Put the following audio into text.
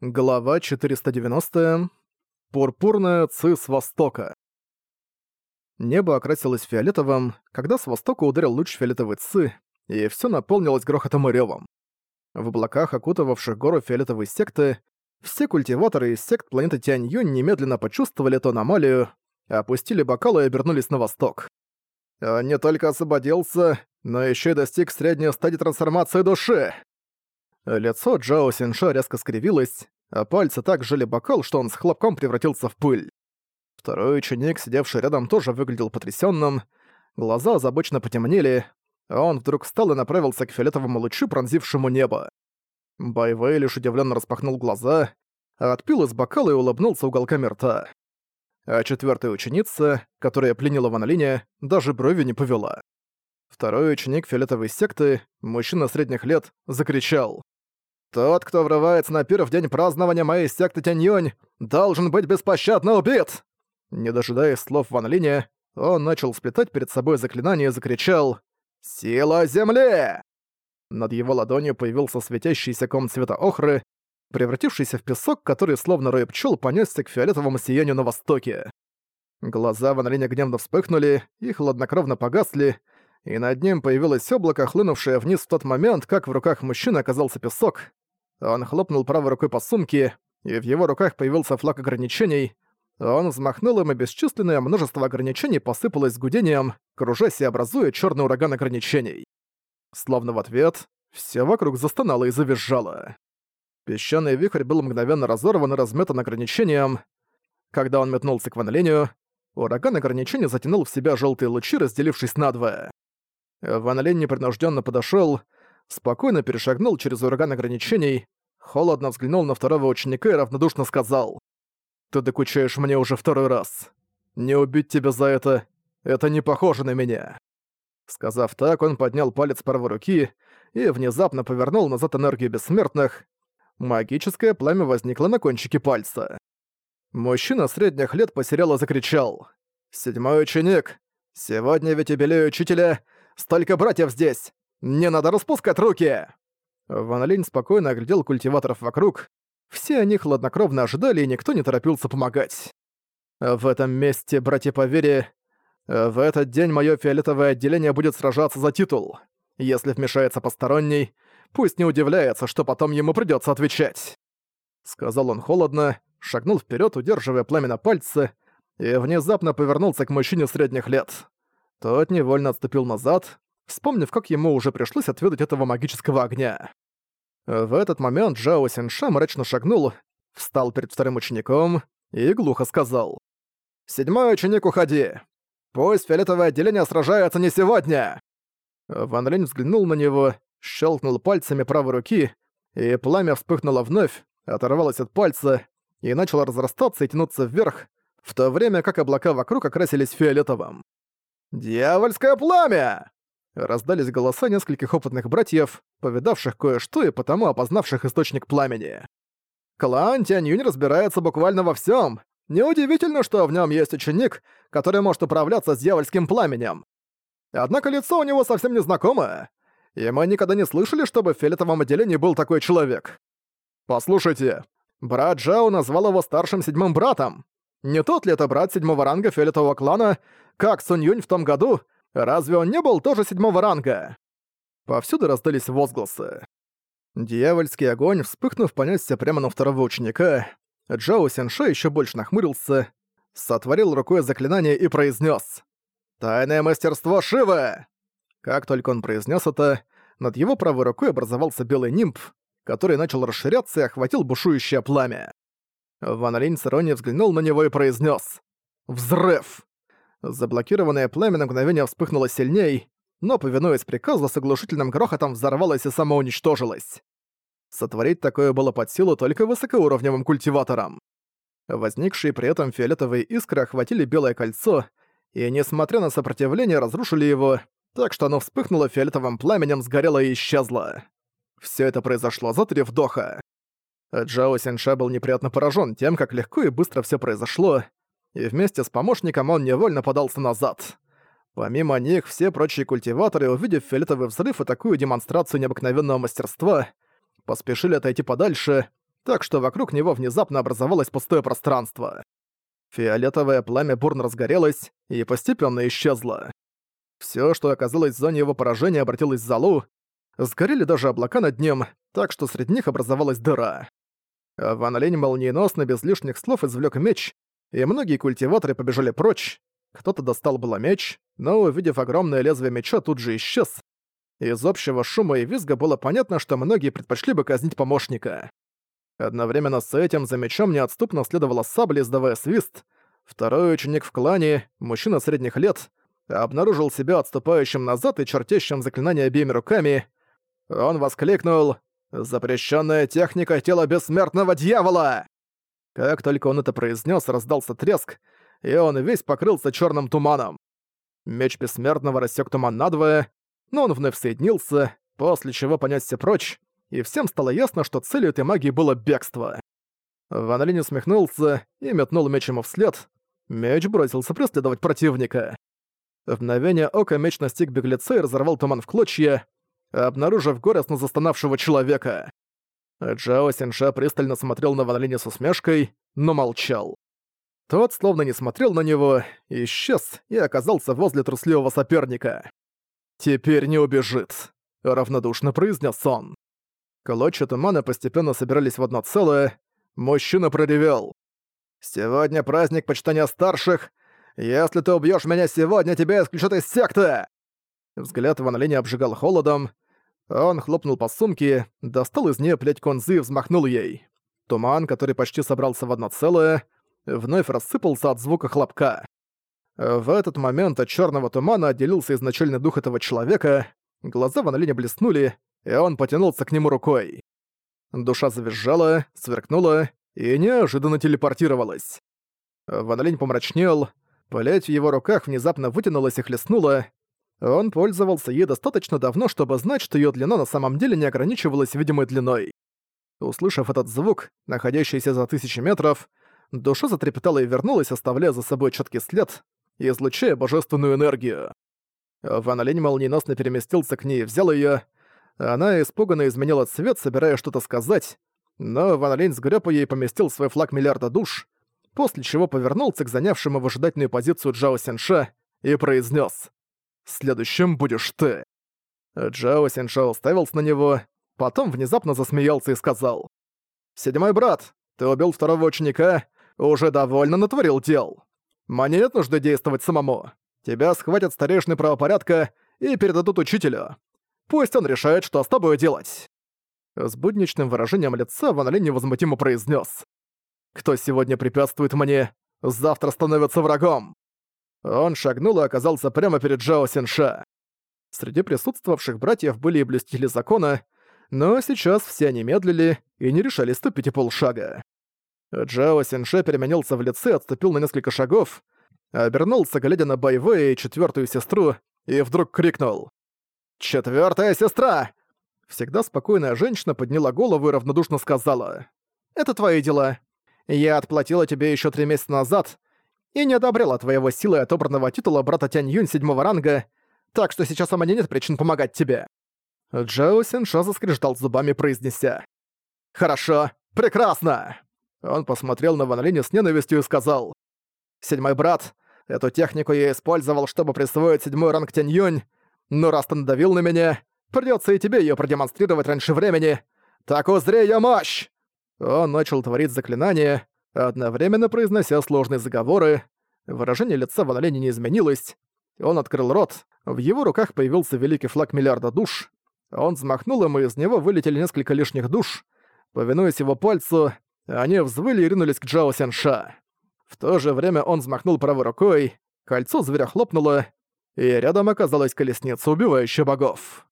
Глава 490. Пурпурная ци с востока. Небо окрасилось фиолетовым, когда с востока ударил луч фиолетовой ци, и все наполнилось грохотом и рёвом. В облаках, окутывавших гору фиолетовой секты, все культиваторы из сект планеты Тянь-Юнь немедленно почувствовали эту аномалию, опустили бокалы и обернулись на восток. Он не только освободился, но еще и достиг средней стадии трансформации души. Лицо Джао Синша резко скривилось, а пальцы так сжали бокал, что он с хлопком превратился в пыль. Второй ученик, сидевший рядом, тоже выглядел потрясенным. Глаза озабоченно потемнели, а он вдруг встал и направился к фиолетовому лучу, пронзившему небо. Байвей лишь удивленно распахнул глаза, отпил из бокала и улыбнулся уголками рта. А четвертая ученица, которая пленила Ван даже брови не повела. Второй ученик фиолетовой секты, мужчина средних лет, закричал. Тот, кто врывается на пир в день празднования моей секты Тяньюнь, должен быть беспощадно убит!» Не дожидаясь слов Ван Линя, он начал сплетать перед собой заклинание и закричал «Сила Земли!». Над его ладонью появился светящийся ком цвета охры, превратившийся в песок, который словно рой пчел понесся к фиолетовому сиянию на востоке. Глаза Ван Линя гневно вспыхнули и хладнокровно погасли, и над ним появилось облако, хлынувшее вниз в тот момент, как в руках мужчины оказался песок, он хлопнул правой рукой по сумке, и в его руках появился флаг ограничений. Он взмахнул им, и бесчисленное множество ограничений посыпалось с гудением, кружась и образуя черный ураган ограничений. Словно в ответ, все вокруг застонало и завизжало. Песчаный вихрь был мгновенно разорван и разметан ограничением. Когда он метнулся к Ван Линю, ураган ограничений затянул в себя желтые лучи, разделившись надвое. Ван Линь непринужденно подошел, спокойно перешагнул через ураган ограничений, холодно взглянул на второго ученика и равнодушно сказал. «Ты докучаешь мне уже второй раз. Не убить тебя за это, это не похоже на меня». Сказав так, он поднял палец правой руки и внезапно повернул назад энергию бессмертных. Магическое пламя возникло на кончике пальца. Мужчина средних лет посерело закричал. «Седьмой ученик! Сегодня ведь юбилей учителя! Столько братьев здесь! «Не надо распускать руки!» Ван Линь спокойно оглядел культиваторов вокруг. Все они хладнокровно ожидали, и никто не торопился помогать. «В этом месте, братья по вере, в этот день мое фиолетовое отделение будет сражаться за титул. Если вмешается посторонний, пусть не удивляется, что потом ему придется отвечать». Сказал он холодно, шагнул вперед, удерживая пламя на пальце, и внезапно повернулся к мужчине средних лет. Тот невольно отступил назад, вспомнив, как ему уже пришлось отведать этого магического огня. В этот момент Джао Синша мрачно шагнул, встал перед вторым учеником и глухо сказал. «Седьмой ученик, уходи! Пусть фиолетовое отделение сражается не сегодня!» Ван Линь взглянул на него, щелкнул пальцами правой руки, и пламя вспыхнуло вновь, оторвалось от пальца и начало разрастаться и тянуться вверх, в то время как облака вокруг окрасились фиолетовым. «Дьявольское пламя!» Раздались голоса нескольких опытных братьев, повидавших кое-что и потому опознавших источник пламени. Клан Тянь разбирается буквально во всем. Неудивительно, что в нем есть ученик, который может управляться с дьявольским пламенем. Однако лицо у него совсем незнакомое, и мы никогда не слышали, чтобы в фиолетовом отделении был такой человек. Послушайте, брат Джао назвал его старшим седьмым братом. Не тот ли это брат седьмого ранга фиолетового клана, как Сунь Юнь в том году, Разве он не был тоже седьмого ранга?» Повсюду раздались возгласы. Дьявольский огонь, вспыхнув, понесся прямо на второго ученика. Джао Сенша еще больше нахмурился, сотворил рукой заклинание и произнес: «Тайное мастерство Шивы!» Как только он произнес это, над его правой рукой образовался белый нимб, который начал расширяться и охватил бушующее пламя. Ван Линь с взглянул на него и произнес: «Взрыв!» Заблокированное пламя на мгновение вспыхнуло сильней, но, повинуясь приказу, с оглушительным грохотом взорвалось и самоуничтожилось. Сотворить такое было под силу только высокоуровневым культиваторам. Возникшие при этом фиолетовые искры охватили белое кольцо, и, несмотря на сопротивление, разрушили его, так что оно вспыхнуло фиолетовым пламенем, сгорело и исчезло. Все это произошло за три вдоха. Джао Синша был неприятно поражен тем, как легко и быстро все произошло, и вместе с помощником он невольно подался назад. Помимо них, все прочие культиваторы, увидев фиолетовый взрыв и такую демонстрацию необыкновенного мастерства, поспешили отойти подальше, так что вокруг него внезапно образовалось пустое пространство. Фиолетовое пламя бурно разгорелось и постепенно исчезло. Все, что оказалось в зоне его поражения, обратилось в залу. Сгорели даже облака над ним, так что среди них образовалась дыра. Ван Лень молниеносно, без лишних слов, извлек меч, и многие культиваторы побежали прочь. Кто-то достал было меч, но, увидев огромное лезвие меча, тут же исчез. Из общего шума и визга было понятно, что многие предпочли бы казнить помощника. Одновременно с этим за мечом неотступно следовала сабля, издавая свист. Второй ученик в клане, мужчина средних лет, обнаружил себя отступающим назад и чертящим заклинание обеими руками. Он воскликнул «Запрещенная техника тела бессмертного дьявола!» Как только он это произнес, раздался треск, и он весь покрылся черным туманом. Меч бессмертного рассек туман надвое, но он вновь соединился, после чего понесся прочь, и всем стало ясно, что целью этой магии было бегство. Ван Линь усмехнулся и метнул меч ему вслед. Меч бросился преследовать противника. В мгновение ока меч настиг беглеца и разорвал туман в клочья, обнаружив горестно застонавшего человека. Джао Синша пристально смотрел на Ван с усмешкой, но молчал. Тот, словно не смотрел на него, исчез и оказался возле трусливого соперника. «Теперь не убежит», — равнодушно произнес он. Клочья тумана постепенно собирались в одно целое. Мужчина проревел. «Сегодня праздник почитания старших. Если ты убьешь меня сегодня, тебя исключат из секты!» Взгляд Ван обжигал холодом. Он хлопнул по сумке, достал из нее плеть конзы и взмахнул ей. Туман, который почти собрался в одно целое, вновь рассыпался от звука хлопка. В этот момент от черного тумана отделился изначальный дух этого человека, глаза Ван Линя блеснули, и он потянулся к нему рукой. Душа завизжала, сверкнула и неожиданно телепортировалась. Ван помрачнел, плеть в его руках внезапно вытянулась и хлестнула. Он пользовался ей достаточно давно, чтобы знать, что ее длина на самом деле не ограничивалась видимой длиной. Услышав этот звук, находящийся за тысячи метров, душа затрепетала и вернулась, оставляя за собой четкий след, излучая божественную энергию. Ван Линь молниеносно переместился к ней и взял ее. Она испуганно изменила цвет, собирая что-то сказать, но Ван Линь сгреб ее и поместил свой флаг миллиарда душ, после чего повернулся к занявшему выжидательную позицию Джао Сенша и произнес: «Следующим будешь ты». Джао Сенша уставился на него, потом внезапно засмеялся и сказал: «Седьмой брат, ты убил второго ученика, уже довольно натворил дел. Мне нет нужды действовать самому. Тебя схватят старейшины правопорядка и передадут учителю. Пусть он решает, что с тобой делать». С будничным выражением лица Ван Линь невозмутимо произнес: «Кто сегодня препятствует мне, завтра становится врагом». Он шагнул и оказался прямо перед Джао Синша. Среди присутствовавших братьев были и блюстители закона, но сейчас все они медлили и не решали ступить и полшага. Джао Синше переменился в лице, отступил на несколько шагов, обернулся, глядя на Байвея и четвертую сестру, и вдруг крикнул. «Четвертая сестра!» Всегда спокойная женщина подняла голову и равнодушно сказала. «Это твои дела. Я отплатила тебе еще три месяца назад и не одобряла твоего силой отобранного титула брата Тянь Юнь седьмого ранга, так что сейчас у меня нет причин помогать тебе». Джао Синша заскрежетал зубами, произнеся. «Хорошо, прекрасно!» Он посмотрел на Ван Линя с ненавистью и сказал. «Седьмой брат, эту технику я использовал, чтобы присвоить седьмой ранг Тянь Юнь, но раз ты надавил на меня, придётся и тебе её продемонстрировать раньше времени. Так узри её мощь!» Он начал творить заклинания, одновременно произнося сложные заговоры. Выражение лица Ван Линя не изменилось. Он открыл рот, в его руках появился великий флаг миллиарда душ. Он взмахнул им, и из него вылетели несколько лишних душ. Повинуясь его пальцу, они взвыли и ринулись к Джао Сянша. В то же время он взмахнул правой рукой, кольцо зверя хлопнуло, и рядом оказалась колесница, убивающая богов.